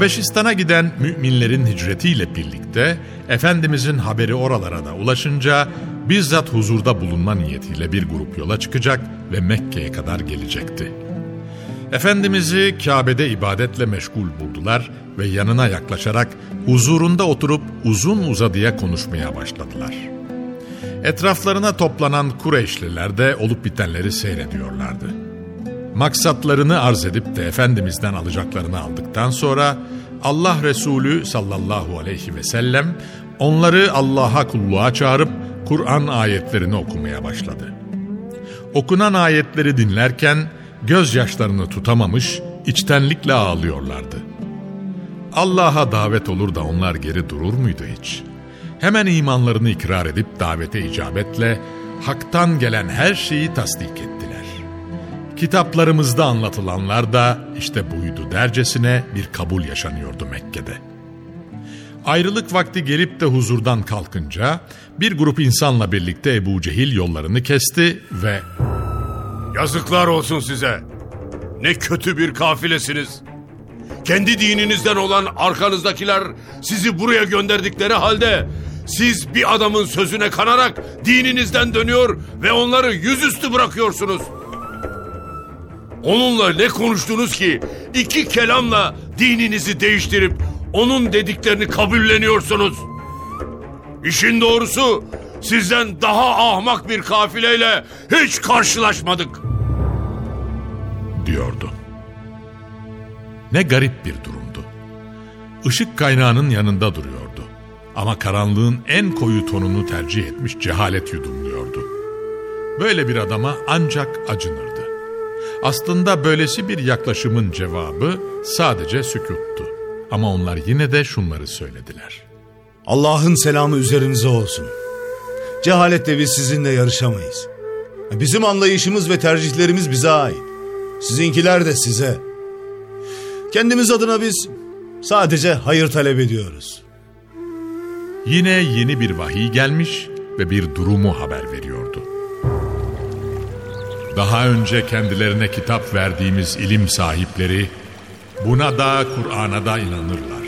Habeşistan'a giden müminlerin hicretiyle birlikte Efendimizin haberi oralara da ulaşınca bizzat huzurda bulunma niyetiyle bir grup yola çıkacak ve Mekke'ye kadar gelecekti. Efendimiz'i Kabe'de ibadetle meşgul buldular ve yanına yaklaşarak huzurunda oturup uzun uzadıya konuşmaya başladılar. Etraflarına toplanan Kureyşliler de olup bitenleri seyrediyorlardı. Maksatlarını arz edip de Efendimiz'den alacaklarını aldıktan sonra Allah Resulü sallallahu aleyhi ve sellem onları Allah'a kulluğa çağırıp Kur'an ayetlerini okumaya başladı. Okunan ayetleri dinlerken gözyaşlarını tutamamış, içtenlikle ağlıyorlardı. Allah'a davet olur da onlar geri durur muydu hiç? Hemen imanlarını ikrar edip davete icabetle haktan gelen her şeyi tasdik ettiler. Kitaplarımızda anlatılanlar da işte buydu dercesine bir kabul yaşanıyordu Mekke'de. Ayrılık vakti gelip de huzurdan kalkınca bir grup insanla birlikte Ebu Cehil yollarını kesti ve Yazıklar olsun size. Ne kötü bir kafilesiniz. Kendi dininizden olan arkanızdakiler sizi buraya gönderdikleri halde siz bir adamın sözüne kanarak dininizden dönüyor ve onları yüzüstü bırakıyorsunuz. Onunla ne konuştunuz ki iki kelamla dininizi değiştirip onun dediklerini kabulleniyorsunuz. İşin doğrusu sizden daha ahmak bir kafileyle hiç karşılaşmadık. diyordu. Ne garip bir durumdu. Işık kaynağının yanında duruyordu. Ama karanlığın en koyu tonunu tercih etmiş cehalet yudumluyordu. Böyle bir adama ancak acınırdı. Aslında böylesi bir yaklaşımın cevabı sadece sükuttu. Ama onlar yine de şunları söylediler. Allah'ın selamı üzerinize olsun. Cehaletle biz sizinle yarışamayız. Bizim anlayışımız ve tercihlerimiz bize ait. Sizinkiler de size. Kendimiz adına biz sadece hayır talep ediyoruz. Yine yeni bir vahiy gelmiş ve bir durumu haber veriyordu. Daha önce kendilerine kitap verdiğimiz ilim sahipleri buna da Kur'an'a da inanırlar.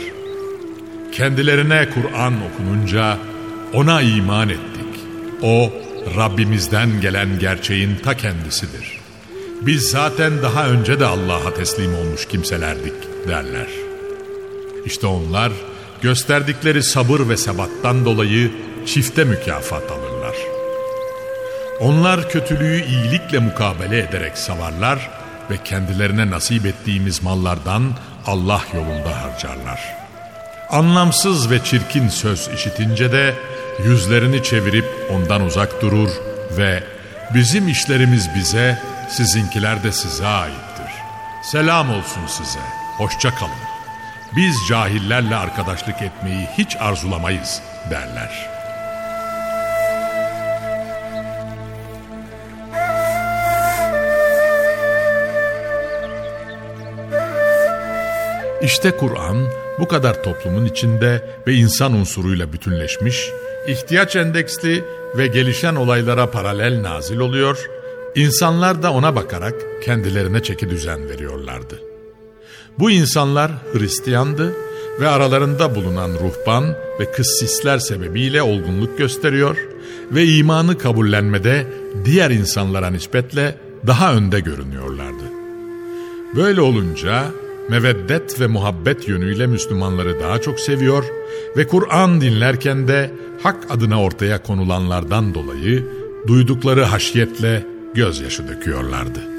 Kendilerine Kur'an okununca ona iman ettik. O Rabbimizden gelen gerçeğin ta kendisidir. Biz zaten daha önce de Allah'a teslim olmuş kimselerdik derler. İşte onlar gösterdikleri sabır ve sebattan dolayı çifte mükafat alırlar. Onlar kötülüğü iyilikle mukabele ederek savarlar ve kendilerine nasip ettiğimiz mallardan Allah yolunda harcarlar. Anlamsız ve çirkin söz işitince de yüzlerini çevirip ondan uzak durur ve bizim işlerimiz bize, sizinkiler de size aittir. Selam olsun size, hoşça kalın. Biz cahillerle arkadaşlık etmeyi hiç arzulamayız derler.'' İşte Kur'an bu kadar toplumun içinde ve insan unsuruyla bütünleşmiş, ihtiyaç endeksli ve gelişen olaylara paralel nazil oluyor, insanlar da ona bakarak kendilerine çeki düzen veriyorlardı. Bu insanlar Hristiyandı ve aralarında bulunan ruhban ve kıssisler sebebiyle olgunluk gösteriyor ve imanı kabullenmede diğer insanlara nispetle daha önde görünüyorlardı. Böyle olunca meveddet ve muhabbet yönüyle Müslümanları daha çok seviyor ve Kur'an dinlerken de hak adına ortaya konulanlardan dolayı duydukları haşyetle gözyaşı döküyorlardı.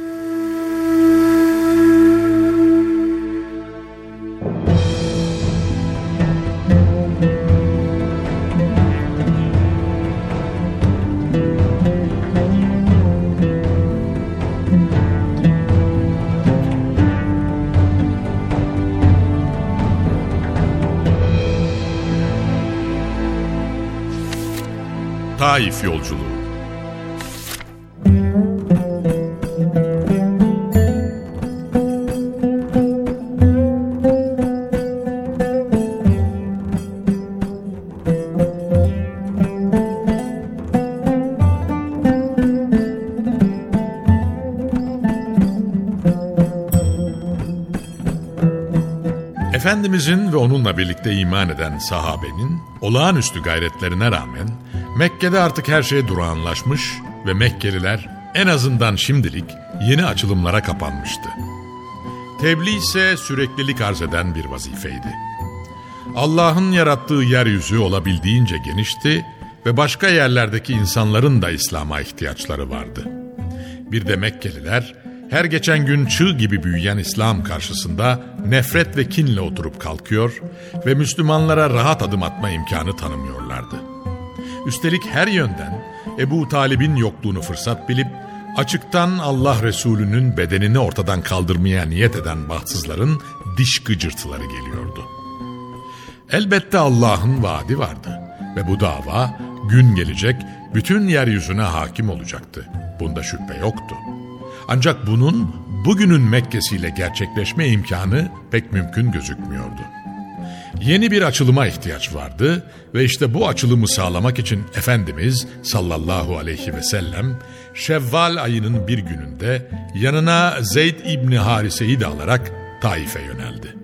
Taif Yolculuğu. Efendimizin ve onunla birlikte iman eden sahabenin olağanüstü gayretlerine rağmen Mekke'de artık her şey durağanlaşmış ve Mekkeliler en azından şimdilik yeni açılımlara kapanmıştı. Tebliğ ise süreklilik arz eden bir vazifeydi. Allah'ın yarattığı yeryüzü olabildiğince genişti ve başka yerlerdeki insanların da İslam'a ihtiyaçları vardı. Bir de Mekkeliler her geçen gün çığ gibi büyüyen İslam karşısında nefret ve kinle oturup kalkıyor ve Müslümanlara rahat adım atma imkanı tanımıyorlardı. Üstelik her yönden Ebu Talib'in yokluğunu fırsat bilip açıktan Allah Resulü'nün bedenini ortadan kaldırmaya niyet eden bahtsızların diş gıcırtıları geliyordu. Elbette Allah'ın vaadi vardı ve bu dava gün gelecek bütün yeryüzüne hakim olacaktı. Bunda şüphe yoktu. Ancak bunun bugünün Mekke'siyle gerçekleşme imkanı pek mümkün gözükmüyordu. Yeni bir açılıma ihtiyaç vardı ve işte bu açılımı sağlamak için Efendimiz sallallahu aleyhi ve sellem Şevval ayının bir gününde yanına Zeyd İbni Harise'yi de alarak Taif'e yöneldi.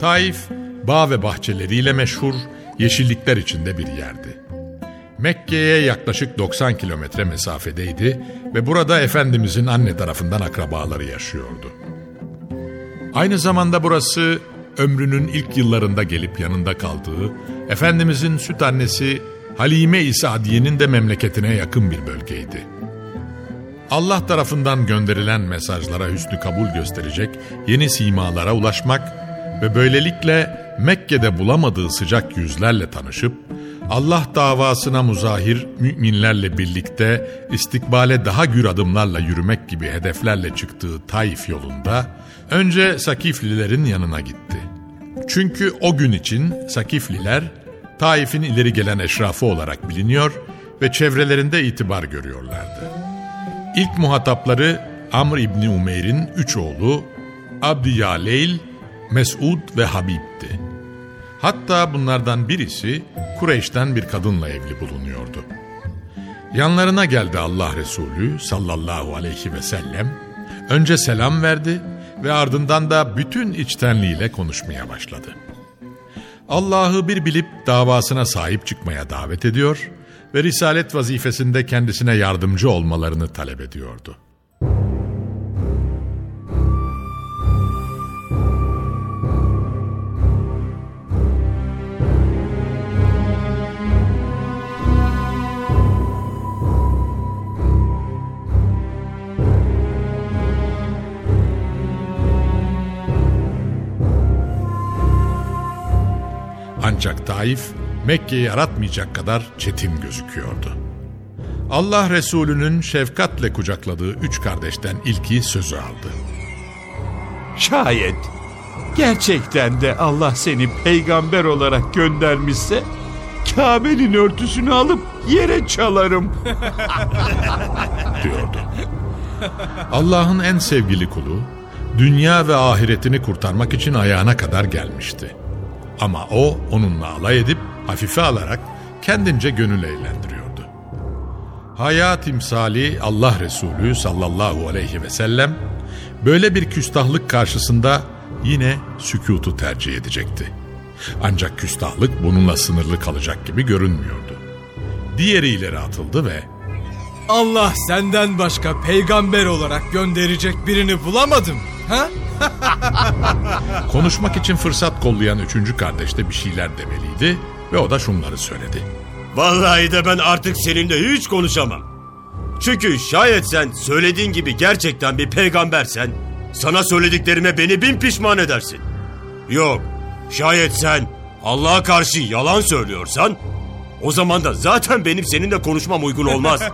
Taif, bağ ve bahçeleriyle meşhur, yeşillikler içinde bir yerdi. Mekke'ye yaklaşık 90 kilometre mesafedeydi ve burada Efendimizin anne tarafından akrabaları yaşıyordu. Aynı zamanda burası ömrünün ilk yıllarında gelip yanında kaldığı, Efendimizin süt annesi Halime-i Sadiye'nin de memleketine yakın bir bölgeydi. Allah tarafından gönderilen mesajlara hüsnü kabul gösterecek yeni simalara ulaşmak ve böylelikle Mekke'de bulamadığı sıcak yüzlerle tanışıp, Allah davasına muzahir müminlerle birlikte istikbale daha gür adımlarla yürümek gibi hedeflerle çıktığı Taif yolunda önce Sakiflilerin yanına gitti. Çünkü o gün için Sakifliler Taif'in ileri gelen eşrafı olarak biliniyor ve çevrelerinde itibar görüyorlardı. İlk muhatapları Amr İbni Umeyr'in üç oğlu Abdi Yaleyl, Mesud ve Habib'ti. Hatta bunlardan birisi Kureyş'ten bir kadınla evli bulunuyordu. Yanlarına geldi Allah Resulü sallallahu aleyhi ve sellem. Önce selam verdi ve ardından da bütün içtenliğiyle konuşmaya başladı. Allah'ı bir bilip davasına sahip çıkmaya davet ediyor ve risalet vazifesinde kendisine yardımcı olmalarını talep ediyordu. Taif Mekke'yi yaratmayacak kadar çetin gözüküyordu. Allah Resulü'nün şefkatle kucakladığı üç kardeşten ilki sözü aldı. Şayet gerçekten de Allah seni peygamber olarak göndermişse Kabe'nin örtüsünü alıp yere çalarım. diyordu. Allah'ın en sevgili kulu, dünya ve ahiretini kurtarmak için ayağına kadar gelmişti. Ama o onunla alay edip hafife alarak kendince gönül eğlendiriyordu. Hayat timsali Allah Resulü sallallahu aleyhi ve sellem böyle bir küstahlık karşısında yine sükutu tercih edecekti. Ancak küstahlık bununla sınırlı kalacak gibi görünmüyordu. Diğeri ileri atıldı ve Allah senden başka peygamber olarak gönderecek birini bulamadım. Ha? konuşmak için fırsat kollayan üçüncü kardeş de bir şeyler demeliydi ve o da şunları söyledi. Vallahi de ben artık seninle hiç konuşamam. Çünkü şayet sen söylediğin gibi gerçekten bir peygambersen sana söylediklerime beni bin pişman edersin. Yok şayet sen Allah'a karşı yalan söylüyorsan o zaman da zaten benim seninle konuşmam uygun olmaz.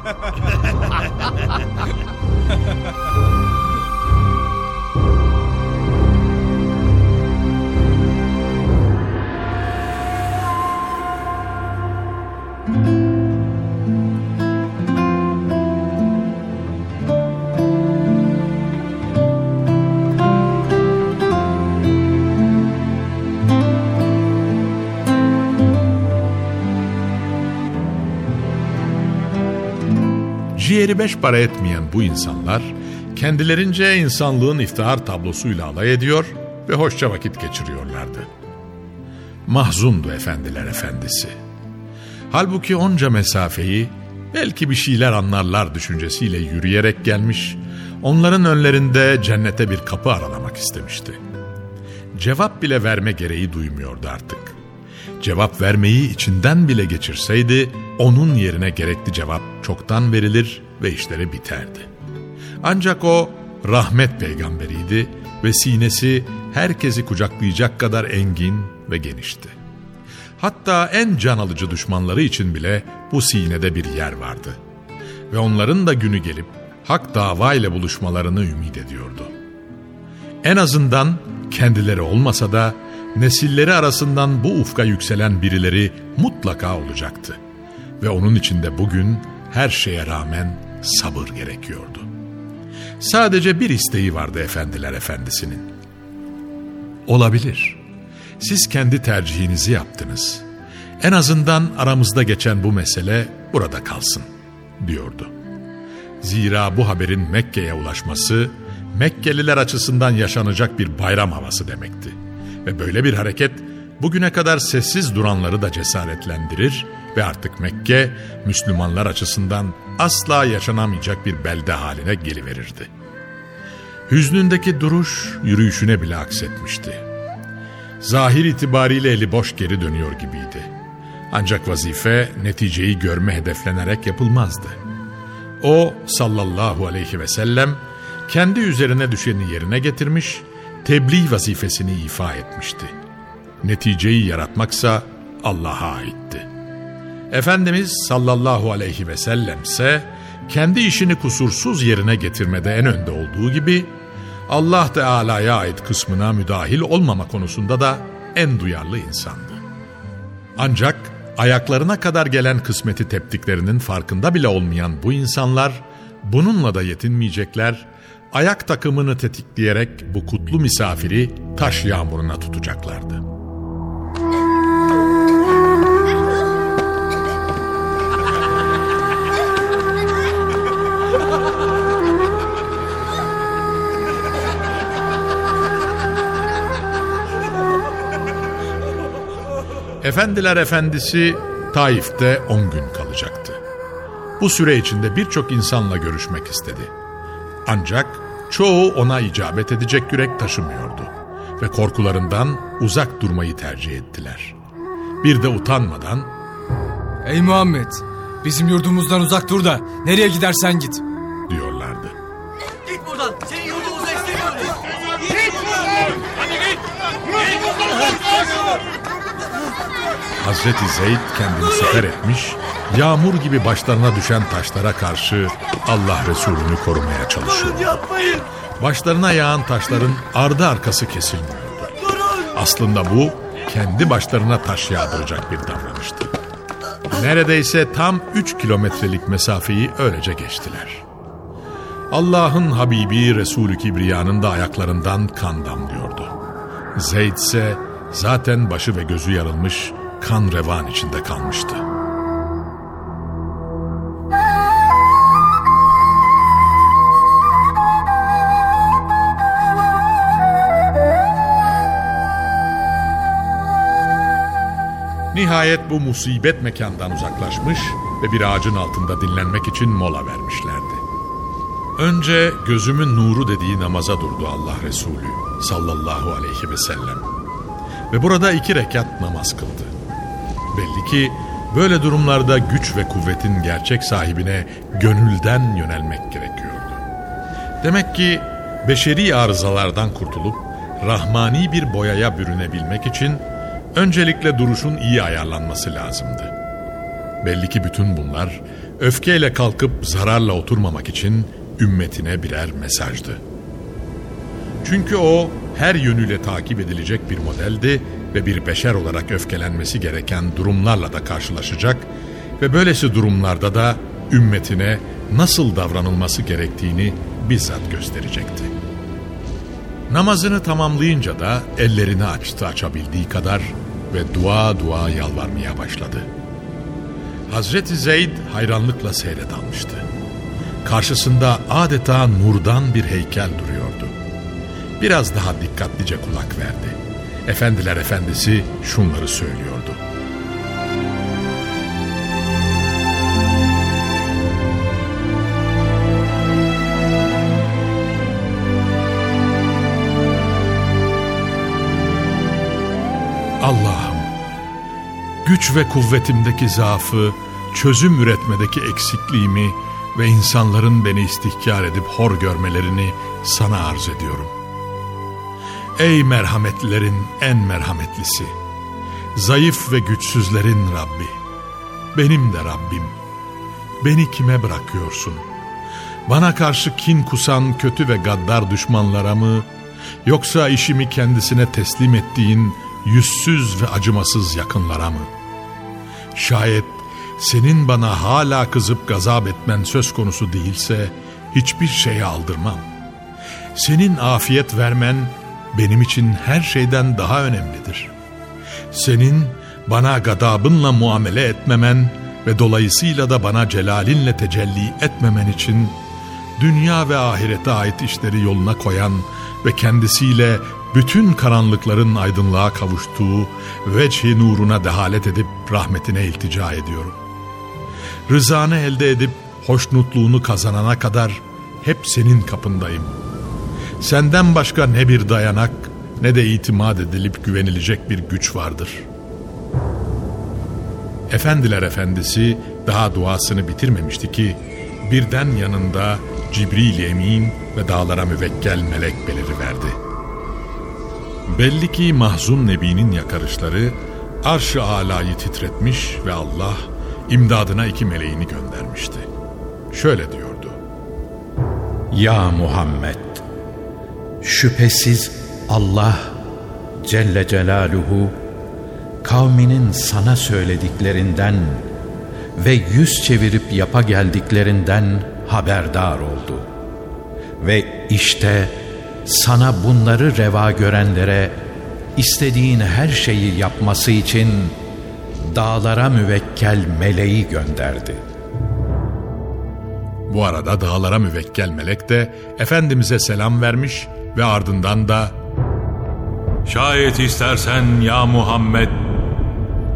Ciğeri beş para etmeyen bu insanlar kendilerince insanlığın iftihar tablosuyla alay ediyor ve hoşça vakit geçiriyorlardı. Mahzundu efendiler efendisi. Halbuki onca mesafeyi belki bir şeyler anlarlar düşüncesiyle yürüyerek gelmiş, onların önlerinde cennete bir kapı aralamak istemişti. Cevap bile verme gereği duymuyordu artık. Cevap vermeyi içinden bile geçirseydi, onun yerine gerekli cevap çoktan verilir ve işleri biterdi. Ancak o rahmet peygamberiydi ve sinesi herkesi kucaklayacak kadar engin ve genişti. Hatta en can alıcı düşmanları için bile bu sinede bir yer vardı. Ve onların da günü gelip hak dava ile buluşmalarını ümit ediyordu. En azından kendileri olmasa da nesilleri arasından bu ufka yükselen birileri mutlaka olacaktı. Ve onun içinde bugün her şeye rağmen sabır gerekiyordu. Sadece bir isteği vardı efendiler efendisinin. Olabilir. Siz kendi tercihinizi yaptınız. En azından aramızda geçen bu mesele burada kalsın, diyordu. Zira bu haberin Mekke'ye ulaşması, Mekkeliler açısından yaşanacak bir bayram havası demekti. Ve böyle bir hareket bugüne kadar sessiz duranları da cesaretlendirir ve artık Mekke Müslümanlar açısından asla yaşanamayacak bir belde haline geliverirdi. Hüznündeki duruş yürüyüşüne bile aksetmişti. Zahir itibariyle eli boş geri dönüyor gibiydi. Ancak vazife neticeyi görme hedeflenerek yapılmazdı. O sallallahu aleyhi ve sellem kendi üzerine düşeni yerine getirmiş, tebliğ vazifesini ifa etmişti. Neticeyi yaratmaksa Allah'a aitti. Efendimiz sallallahu aleyhi ve sellem kendi işini kusursuz yerine getirmede en önde olduğu gibi Allah Teala'ya ait kısmına müdahil olmama konusunda da en duyarlı insandı. Ancak ayaklarına kadar gelen kısmeti teptiklerinin farkında bile olmayan bu insanlar bununla da yetinmeyecekler, ayak takımını tetikleyerek bu kutlu misafiri taş yağmuruna tutacaklardı. Efendiler Efendisi Taif'te 10 gün kalacaktı. Bu süre içinde birçok insanla görüşmek istedi. Ancak çoğu ona icabet edecek yürek taşımıyordu ve korkularından uzak durmayı tercih ettiler. Bir de utanmadan Ey Muhammed bizim yurdumuzdan uzak dur da nereye gidersen git. diyorlardı. Git buradan. Senin yurdumuza istemiyoruz. Hazreti Zeyd kendini siper etmiş, yağmur gibi başlarına düşen taşlara karşı Allah Resulü'nü korumaya. Yapmayın. Başlarına yağan taşların ardı arkası kesilmiyordu. Aslında bu kendi başlarına taş yağdıracak bir davranıştı. Neredeyse tam 3 kilometrelik mesafeyi öylece geçtiler. Allah'ın Habibi Resulü Kibriya'nın da ayaklarından kan damlıyordu. Zeyd ise zaten başı ve gözü yarılmış kan revan içinde kalmıştı. Nihayet bu musibet mekandan uzaklaşmış ve bir ağacın altında dinlenmek için mola vermişlerdi. Önce gözümün nuru dediği namaza durdu Allah Resulü sallallahu aleyhi ve sellem. Ve burada iki rekat namaz kıldı. Belli ki böyle durumlarda güç ve kuvvetin gerçek sahibine gönülden yönelmek gerekiyordu. Demek ki beşeri arızalardan kurtulup rahmani bir boyaya bürünebilmek için öncelikle duruşun iyi ayarlanması lazımdı. Belli ki bütün bunlar öfkeyle kalkıp zararla oturmamak için ümmetine birer mesajdı. Çünkü o her yönüyle takip edilecek bir modeldi ve bir beşer olarak öfkelenmesi gereken durumlarla da karşılaşacak ve böylesi durumlarda da ümmetine nasıl davranılması gerektiğini bizzat gösterecekti. Namazını tamamlayınca da ellerini açtı açabildiği kadar ve dua dua yalvarmaya başladı. Hazreti Zeyd hayranlıkla seyre dalmıştı. Karşısında adeta nurdan bir heykel duruyordu. Biraz daha dikkatlice kulak verdi. Efendiler efendisi şunları söylüyordu. Güç ve kuvvetimdeki zaafı, çözüm üretmedeki eksikliğimi ve insanların beni istihkar edip hor görmelerini sana arz ediyorum. Ey merhametlerin en merhametlisi, zayıf ve güçsüzlerin Rabbi, benim de Rabbim, beni kime bırakıyorsun? Bana karşı kin kusan kötü ve gaddar düşmanlara mı, yoksa işimi kendisine teslim ettiğin yüzsüz ve acımasız yakınlara mı? Şayet senin bana hala kızıp gazap etmen söz konusu değilse hiçbir şeye aldırmam. Senin afiyet vermen benim için her şeyden daha önemlidir. Senin bana gadabınla muamele etmemen ve dolayısıyla da bana celalinle tecelli etmemen için dünya ve ahirete ait işleri yoluna koyan ve kendisiyle bütün karanlıkların aydınlığa kavuştuğu veçhi nuruna dehalet edip rahmetine iltica ediyorum. Rızanı elde edip hoşnutluğunu kazanana kadar hep senin kapındayım. Senden başka ne bir dayanak ne de itimat edilip güvenilecek bir güç vardır. Efendiler efendisi daha duasını bitirmemişti ki birden yanında Cibril Emin ve dağlara müvekkel melek beliriverdi. Belli ki mahzun nebinin yakarışları arş-ı alayı titretmiş ve Allah imdadına iki meleğini göndermişti. Şöyle diyordu. Ya Muhammed! Şüphesiz Allah Celle Celaluhu kavminin sana söylediklerinden ve yüz çevirip yapa geldiklerinden haberdar oldu. Ve işte sana bunları reva görenlere istediğin her şeyi yapması için dağlara müvekkel meleği gönderdi. Bu arada dağlara müvekkel melek de Efendimiz'e selam vermiş ve ardından da Şayet istersen ya Muhammed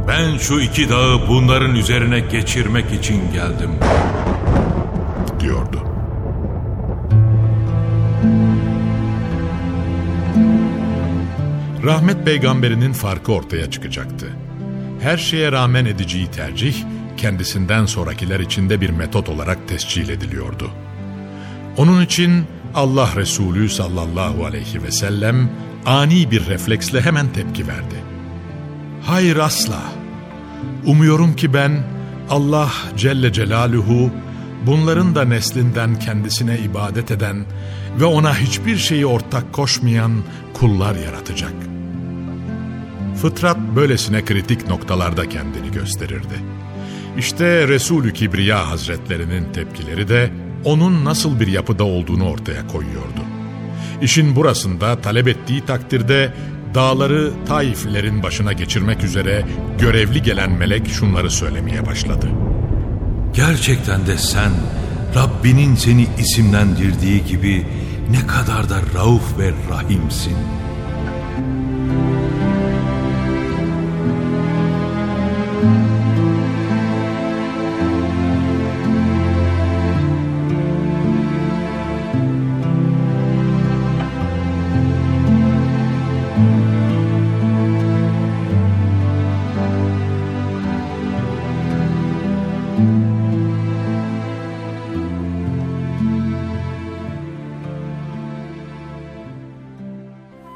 ben şu iki dağı bunların üzerine geçirmek için geldim diyordu. Rahmet peygamberinin farkı ortaya çıkacaktı. Her şeye rağmen ediciyi tercih, kendisinden sonrakiler içinde bir metot olarak tescil ediliyordu. Onun için Allah Resulü sallallahu aleyhi ve sellem ani bir refleksle hemen tepki verdi. Hayır asla. Umuyorum ki ben Allah Celle Celaluhu bunların da neslinden kendisine ibadet eden ve ona hiçbir şeyi ortak koşmayan kullar yaratacak. Fıtrat böylesine kritik noktalarda kendini gösterirdi. İşte Resulü Kibriya Hazretlerinin tepkileri de onun nasıl bir yapıda olduğunu ortaya koyuyordu. İşin burasında talep ettiği takdirde dağları Taiflilerin başına geçirmek üzere görevli gelen melek şunları söylemeye başladı. Gerçekten de sen Rabbinin seni isimlendirdiği gibi ne kadar da rauf ve rahimsin.